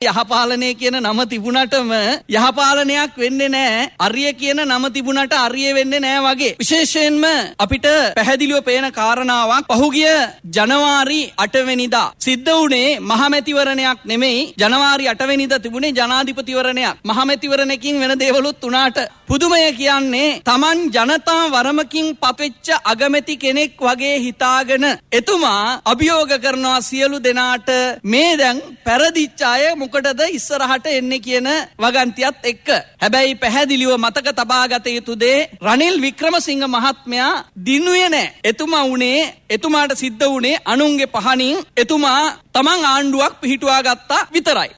යහපාලනය කියන නම තිබුණටම යහපාලනයක් වෙන්නේ නෑ අරිය කියන නම තිබුණට අරිය වෙන්නේ නෑ වගේ. විශේෂයෙන්ම අපිට පැහැදිලිව පේන කාරණාවක් පහුගිය ජනවාරි අටවෙනිදා. සිද්ධ වුණේ මහමැතිවරණයක් නෙමෙයි ජනවාරි අටවෙනිද තිබුණේ ජනාධිපතිවරණයක්. මහමැතිවරණකින් වෙන දේවලුත් වුණාට. පුදුමය කියන්නේ තමන් ජනතා වරමකින් පපෙච්ච අගමැති කෙනෙක් වගේ හිතාගෙන එතුමා අභියෝග කරනවා සියලු දෙනාට මේ දැන් පැරදිච්චාය මොකටද ඉස්සරහට එන්නේ කියන වගන්තියත් එක්ක. හැබැයි පැහැදිලිව මතක තබාගත යුතු දේ රනිල් වික්‍රමසිංහ මහත්මයා දිනුවේ නෑ. එතුමා වුණේ එතුමාට සිද්ධ වුණේ අනුන්ගේ පහනින් එතුමා තමන් ආණ්ඩුවක් පිහිටුවා ගත්තා විතරයි.